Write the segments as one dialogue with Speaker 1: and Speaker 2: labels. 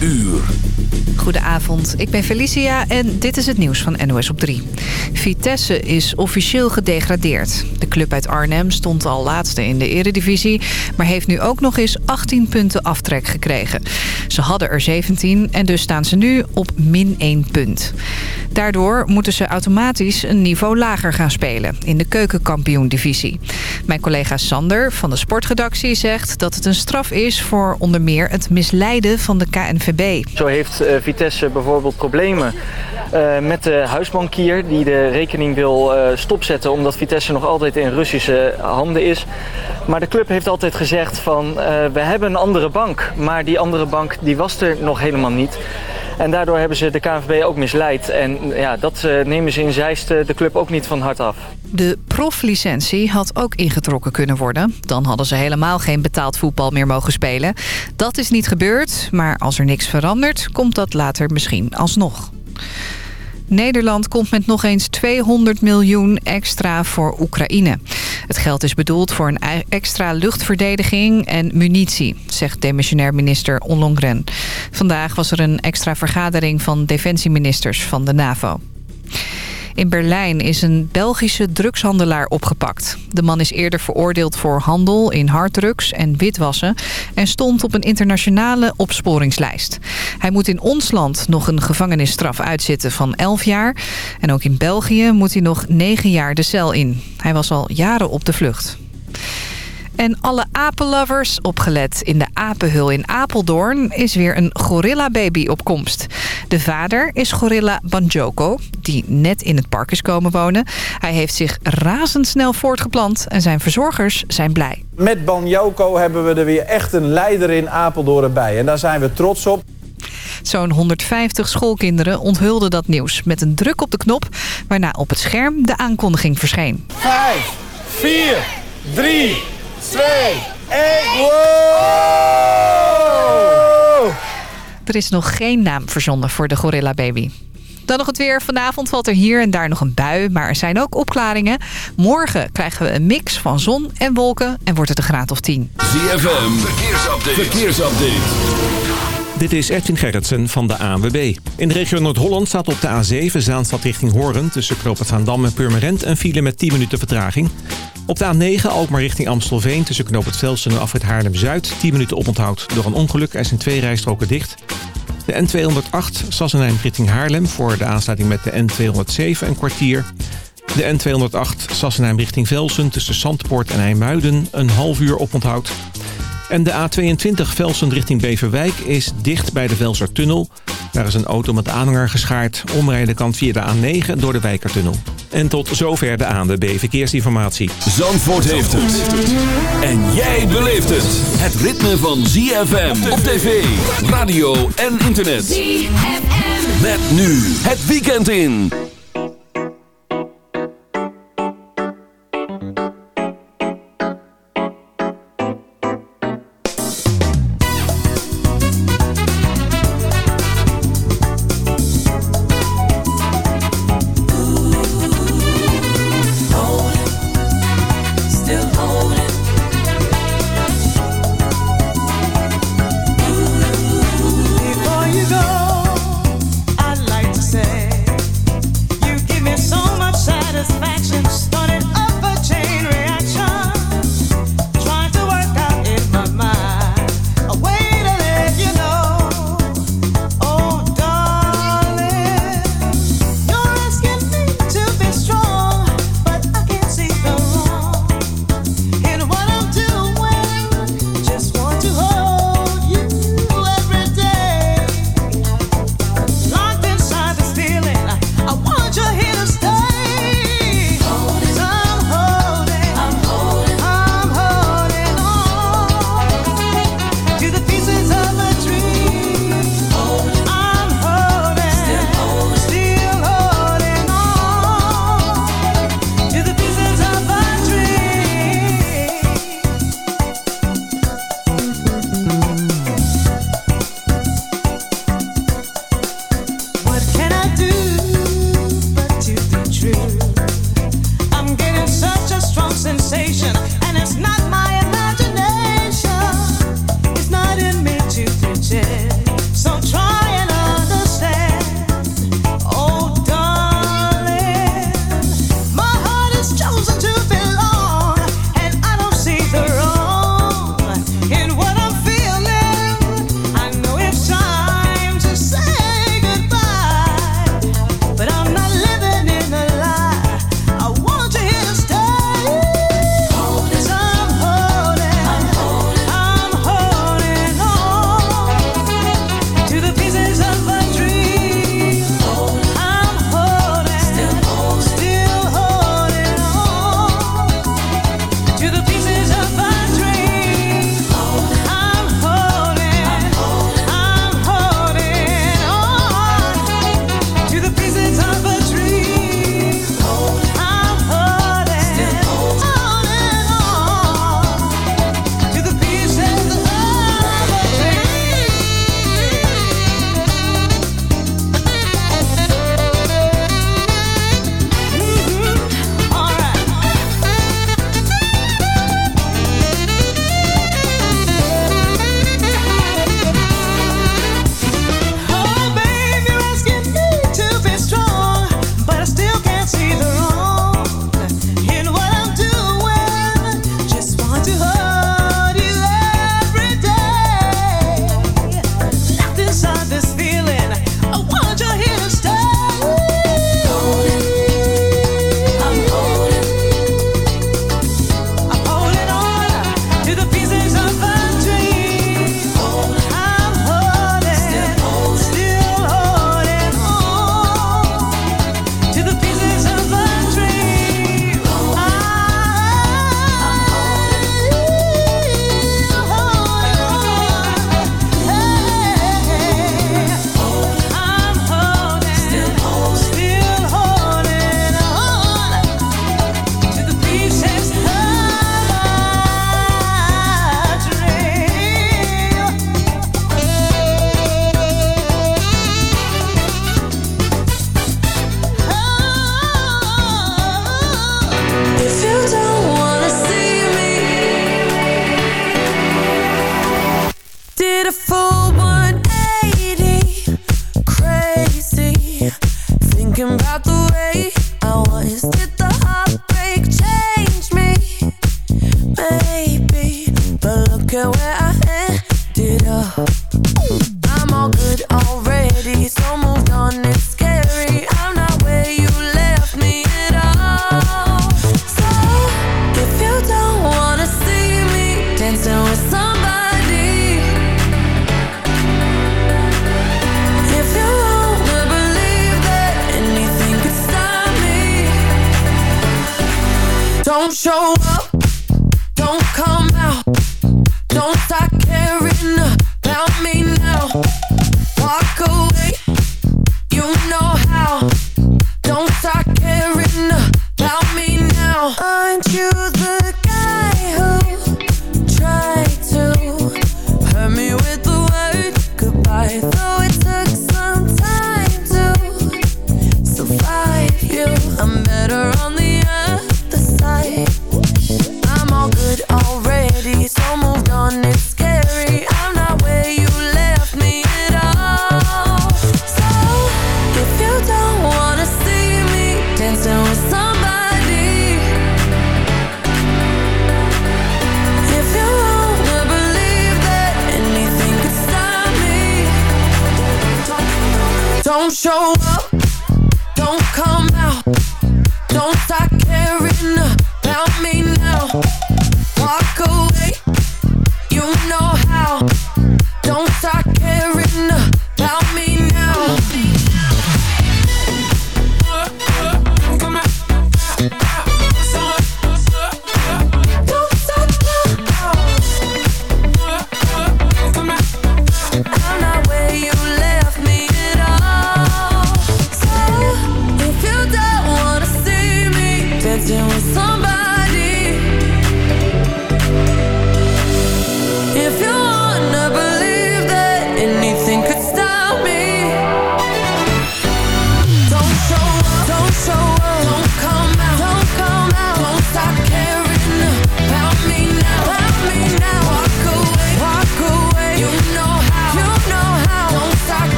Speaker 1: uur.
Speaker 2: Goedenavond, ik ben Felicia en dit is het nieuws van NOS op 3. Vitesse is officieel gedegradeerd. De club uit Arnhem stond al laatste in de eredivisie... maar heeft nu ook nog eens 18 punten aftrek gekregen. Ze hadden er 17 en dus staan ze nu op min 1 punt. Daardoor moeten ze automatisch een niveau lager gaan spelen... in de keukenkampioen-divisie. Mijn collega Sander van de sportredactie zegt dat het een straf is... voor onder meer het misleiden van de
Speaker 3: Zo heeft uh, Vitesse bijvoorbeeld problemen uh, met de huisbankier die de rekening wil uh, stopzetten omdat Vitesse nog altijd in Russische handen is. Maar de club heeft altijd gezegd van we hebben een andere bank, maar die andere bank die was er nog helemaal niet. En daardoor hebben ze de KNVB ook misleid. En ja, dat nemen ze in Zeist de club ook niet van hart af.
Speaker 2: De proflicentie had ook ingetrokken kunnen worden. Dan hadden ze helemaal geen betaald voetbal meer mogen spelen. Dat is niet gebeurd, maar als er niks verandert... komt dat later misschien alsnog. Nederland komt met nog eens 200 miljoen extra voor Oekraïne. Het geld is bedoeld voor een extra luchtverdediging en munitie, zegt demissionair minister Ollongren. Vandaag was er een extra vergadering van defensieministers van de NAVO. In Berlijn is een Belgische drugshandelaar opgepakt. De man is eerder veroordeeld voor handel in harddrugs en witwassen... en stond op een internationale opsporingslijst. Hij moet in ons land nog een gevangenisstraf uitzitten van 11 jaar. En ook in België moet hij nog 9 jaar de cel in. Hij was al jaren op de vlucht. En alle apenlovers opgelet. In de apenhul in Apeldoorn is weer een gorilla-baby op komst. De vader is gorilla Banjoko, die net in het park is komen wonen. Hij heeft zich razendsnel voortgeplant en zijn verzorgers zijn blij.
Speaker 4: Met Banjoko hebben we er weer echt een leider in Apeldoorn bij. En daar zijn we trots op.
Speaker 2: Zo'n 150 schoolkinderen onthulden dat nieuws met een druk op de knop... waarna op het scherm de aankondiging verscheen.
Speaker 4: 5, 4, 3, 2, 1, wow!
Speaker 2: Er is nog geen naam verzonnen voor de Gorilla Baby. Dan nog het weer. Vanavond valt er hier en daar nog een bui, maar er zijn ook opklaringen. Morgen krijgen we een mix van zon en wolken en wordt het een graad of 10.
Speaker 1: ZFM, verkeersupdate. verkeersupdate.
Speaker 5: Dit is Edwin Gerritsen van de ANWB. In de regio Noord-Holland staat op de A7 Zaanstad richting Hoorn... tussen Knoop en Purmerend een file met 10 minuten vertraging. Op de A9 Alkmaar richting Amstelveen tussen Knoop het Velsen en Afrit Haarlem-Zuid... 10 minuten oponthoud door een ongeluk. Er zijn twee rijstroken dicht. De N208 Sassenheim richting Haarlem voor de aansluiting met de N207 een kwartier. De N208 Sassenheim richting Velsen tussen Zandpoort en IJmuiden een half uur oponthoud. En de A22 Velsen richting Beverwijk is dicht bij de Velsertunnel. Daar is een auto met aanhanger geschaard. Omrijden kan via de A9 door de Wijkertunnel. En tot zover de ANWB Verkeersinformatie.
Speaker 1: Zandvoort heeft het. En jij beleeft het. Het ritme van ZFM op tv, radio en internet. ZFM. Met nu het weekend in.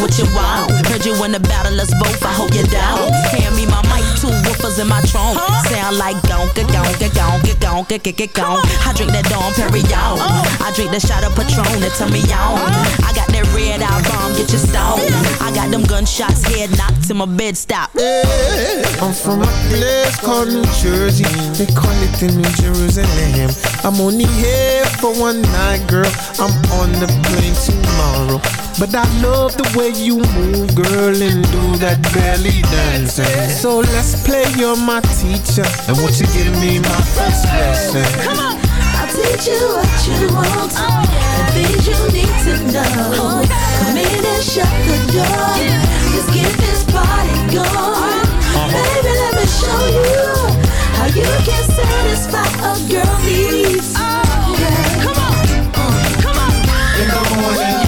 Speaker 6: What you want? Heard you in the battle, us both, I hope you're down. Hand me my mic, two woofers in my trunk. Sound like gonka, gonka, gonka, gonka, gonka, gonka. I drink that Dom Perignon. Oh. I drink the shot of Patron that turn me on. Uh-huh. I got that red eye bomb, get you stoned. I got them gunshots, head knocked till my bed stop.
Speaker 7: I'm from a place called New Jersey. They call it the New Jerusalem. I'm only here for one night, girl. I'm on the plane tomorrow. But I love the way you move, girl, and do that belly dancing. So let's play, you're my teacher. And won't you give me my first lesson?
Speaker 6: Come on. I'll teach you what you want and things you need to know. Come in and shut the door. Let's get this party going. Uh-huh. Baby, let me show you how you can satisfy a girl needs. Yeah. Come on, come on.
Speaker 7: In the morning,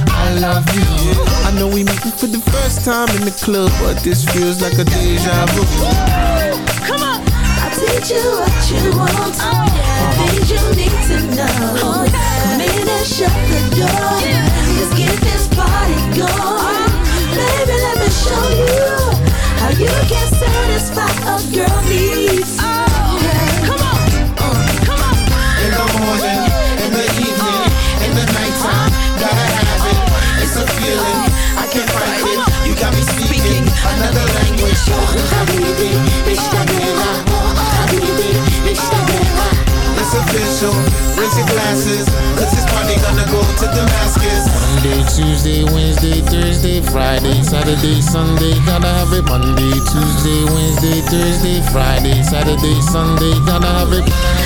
Speaker 7: I love you. I know we meeting for the first time in the club, but this feels like a deja vu.
Speaker 6: Come on. I'll teach you what you want oh. and things you need to know. Oh, Come in and shut the door. Let's get this party going. Uh-huh. Baby, let me show you how you can satisfy
Speaker 7: Thursday, Friday, Saturday, Sunday, gotta have it.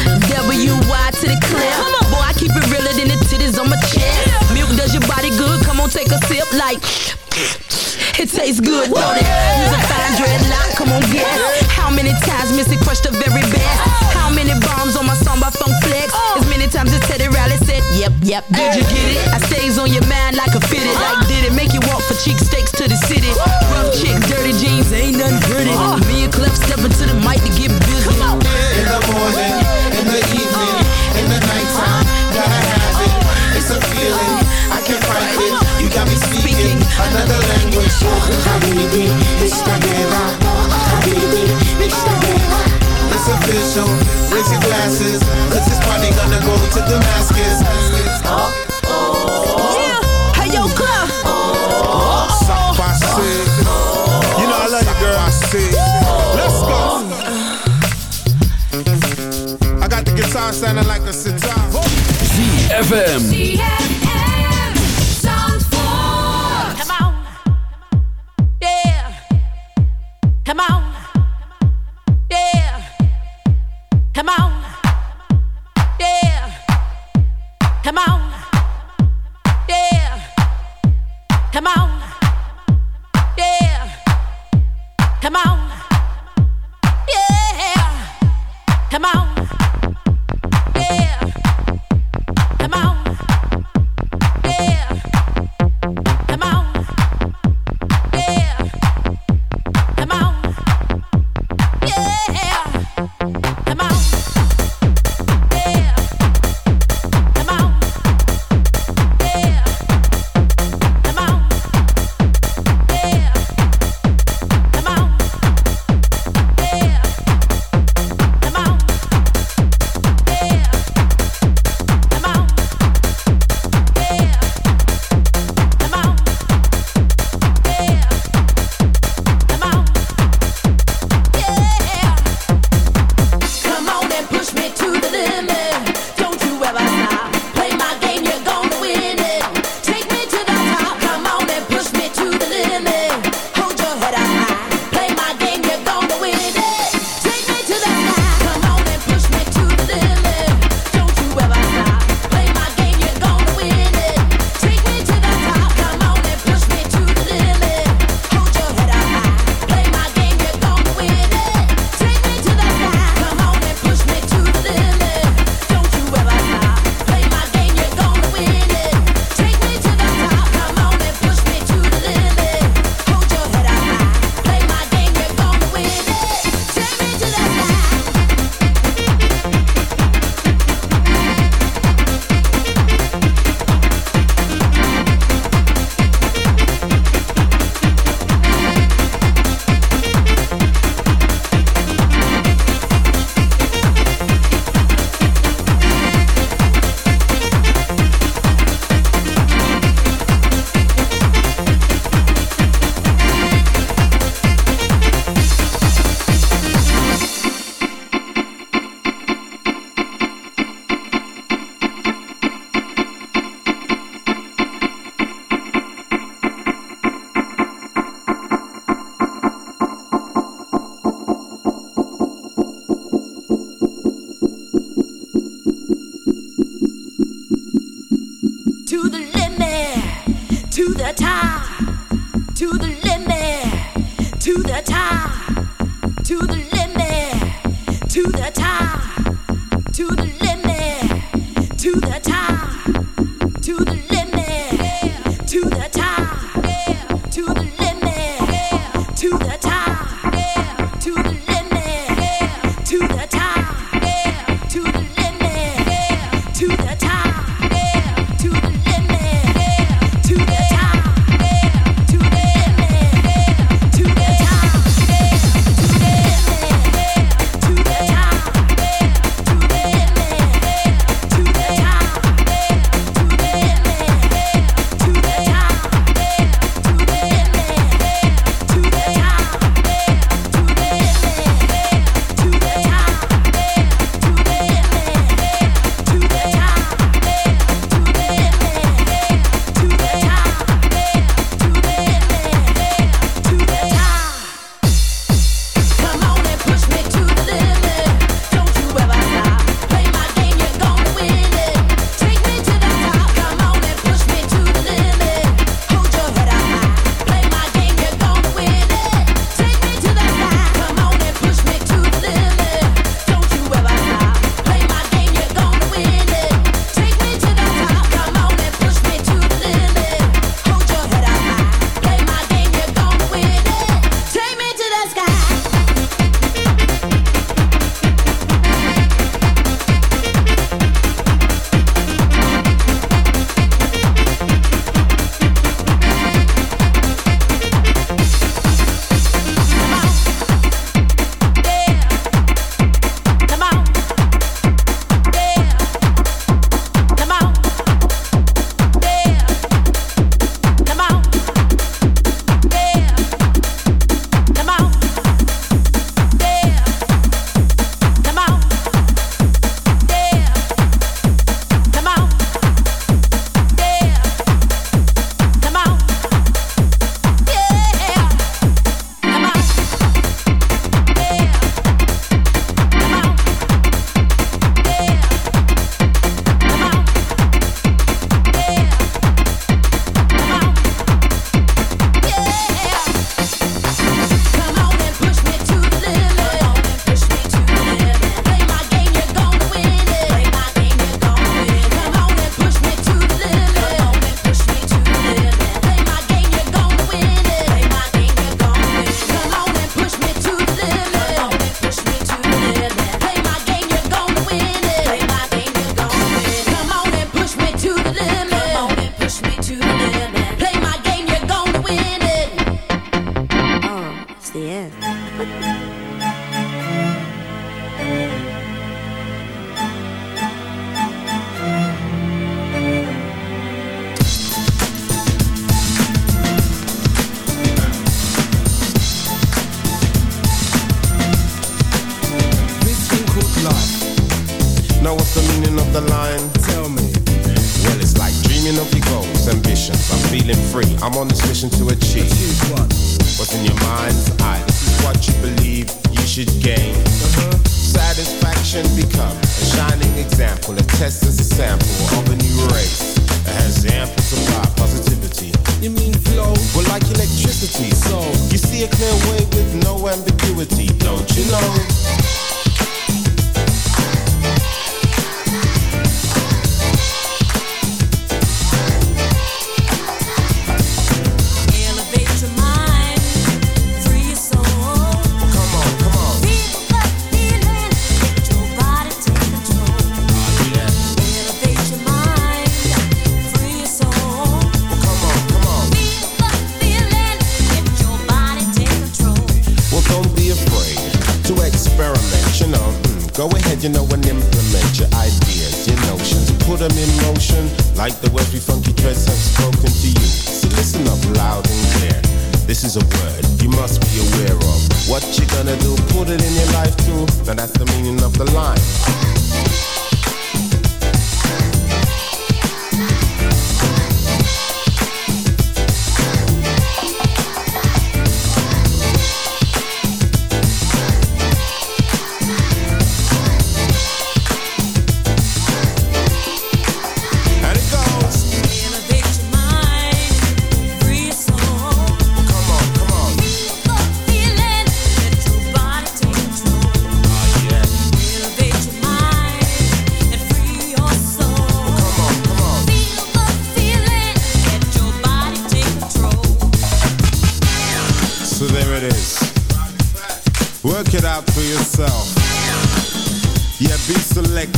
Speaker 1: ZFM.
Speaker 6: Come on.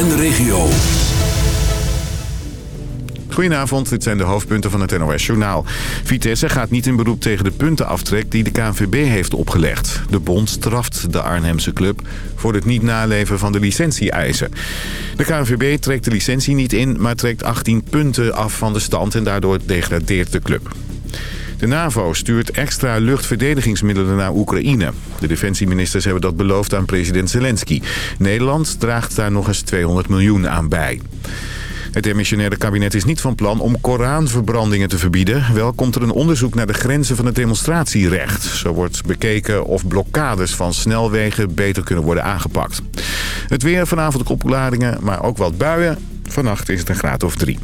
Speaker 1: En de regio.
Speaker 8: Goedenavond, dit zijn de hoofdpunten van het NOS Journaal. Vitesse gaat niet in beroep tegen de puntenaftrek die de KNVB heeft opgelegd. De bond straft de Arnhemse club voor het niet naleven van de licentie-eisen. De KNVB trekt de licentie niet in, maar trekt 18 punten af van de stand... en daardoor degradeert de club. De NAVO stuurt extra luchtverdedigingsmiddelen naar Oekraïne. De defensieministers hebben dat beloofd aan president Zelensky. Nederland draagt daar nog eens 200 miljoen aan bij. Het demissionaire kabinet is niet van plan om Koranverbrandingen te verbieden. Wel komt er een onderzoek naar de grenzen van het demonstratierecht. Zo wordt bekeken of blokkades van snelwegen beter kunnen worden aangepakt. Het weer vanavond ook opklaringen, maar ook wat buien. Vannacht is het een graad of drie.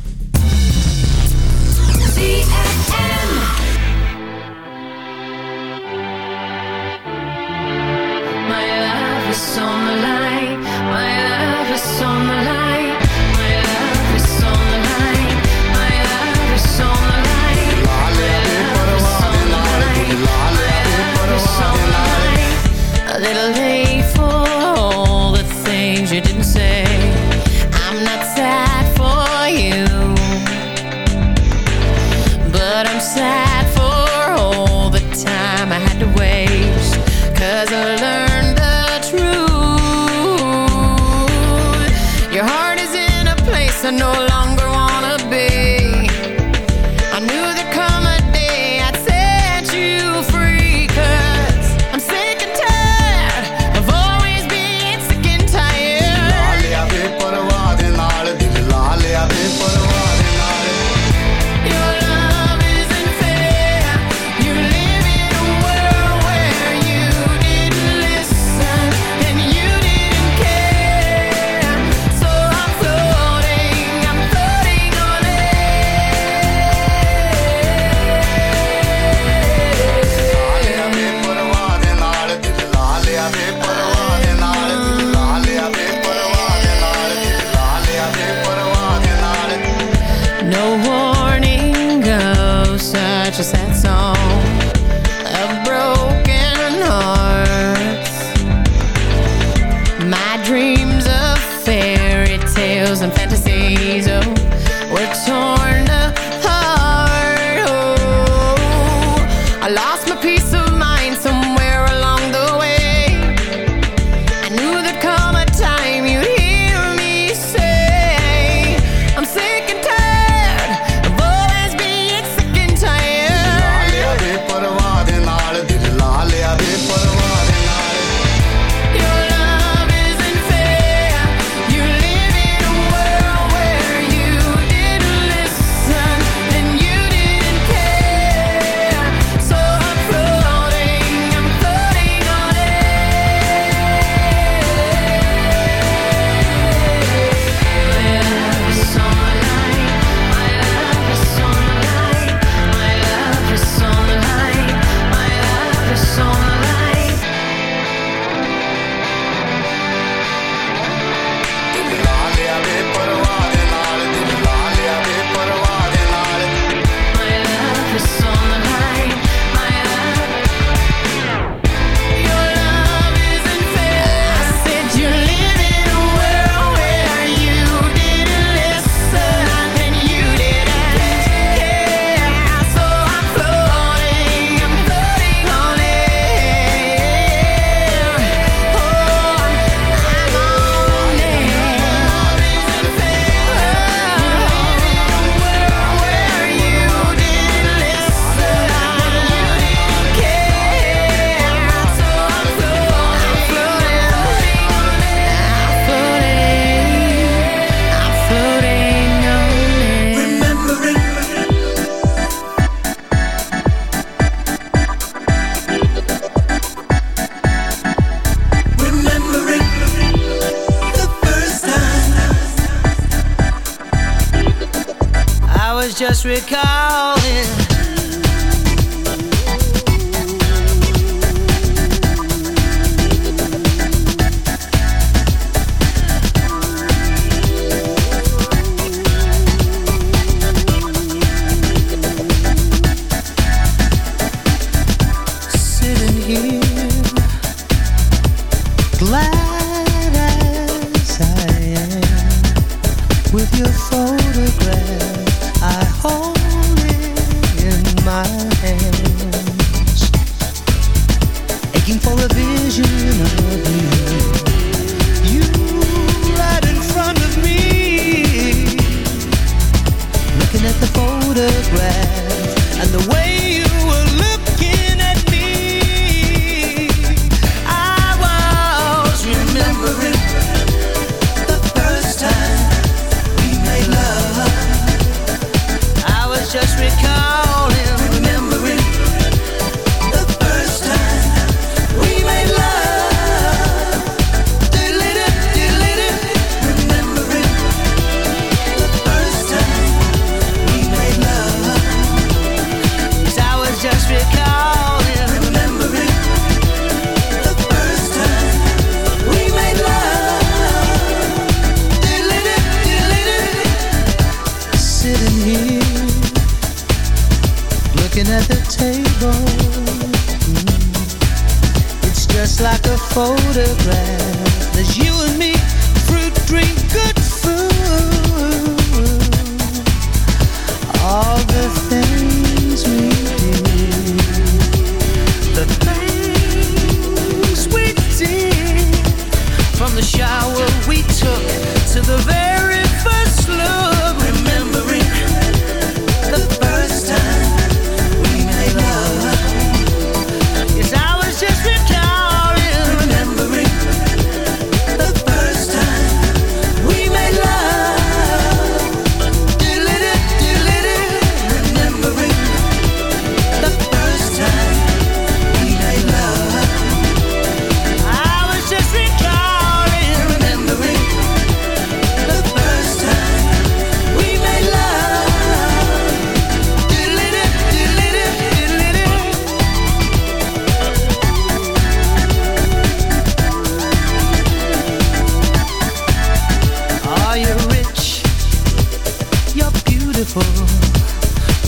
Speaker 9: Beautiful.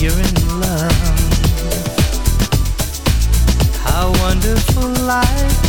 Speaker 9: You're in love. How wonderful life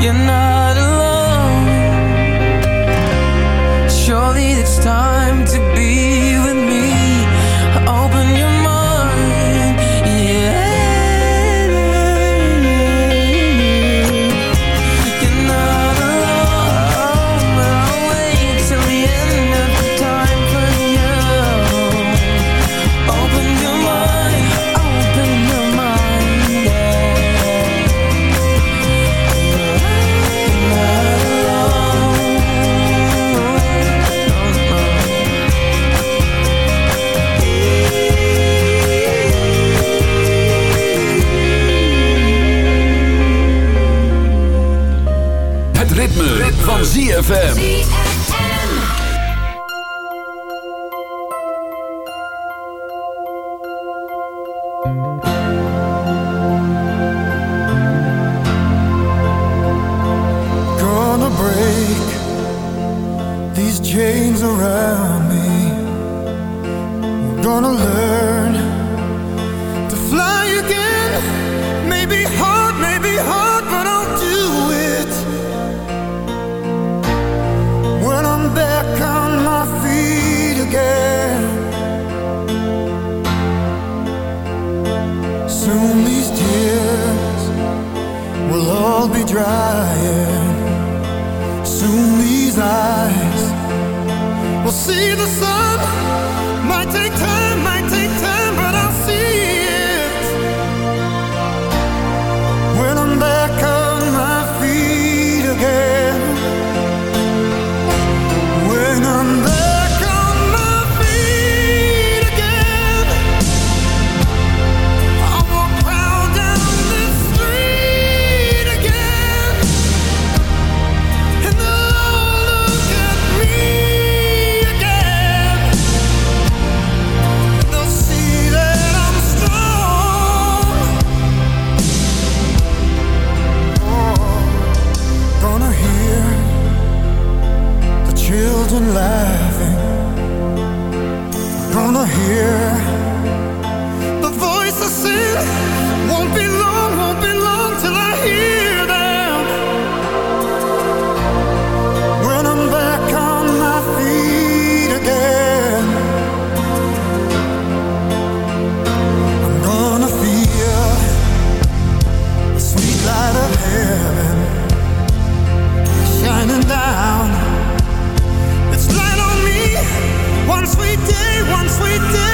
Speaker 10: You're not
Speaker 1: ZFM.
Speaker 11: Gonna break these chains around me. Gonna learn Soon these eyes will see the sun. it
Speaker 12: do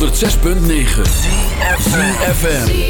Speaker 13: 106.9 FM.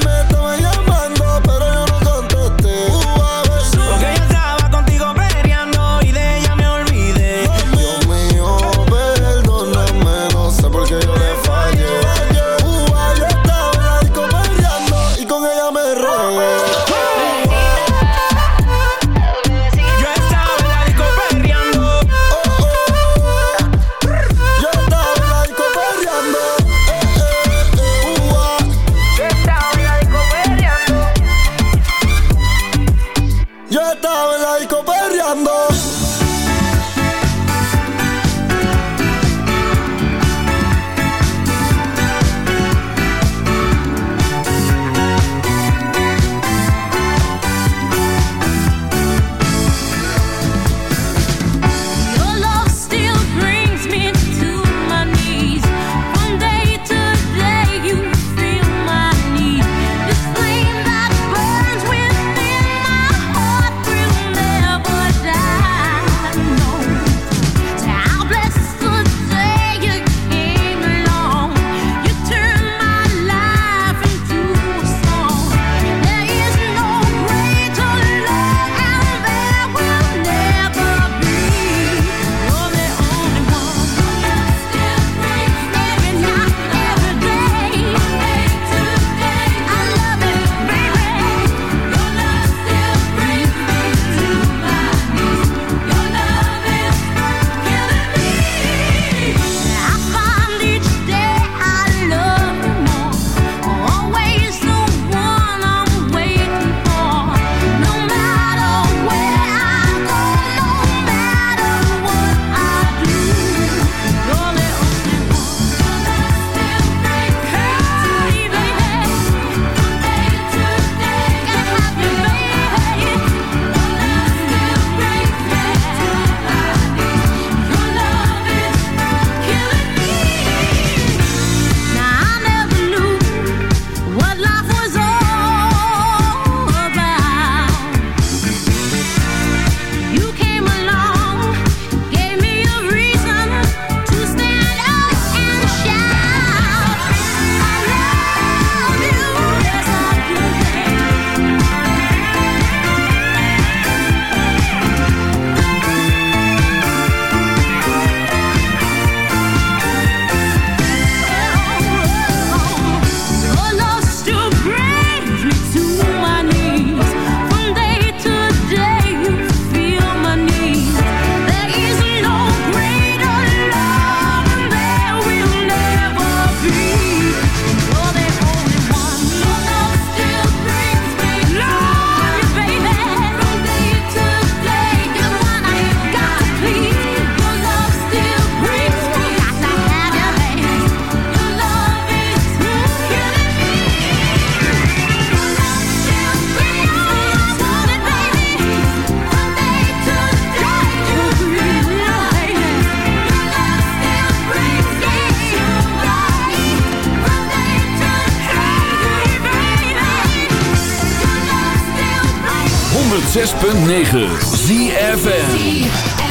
Speaker 1: 106.9 ZFN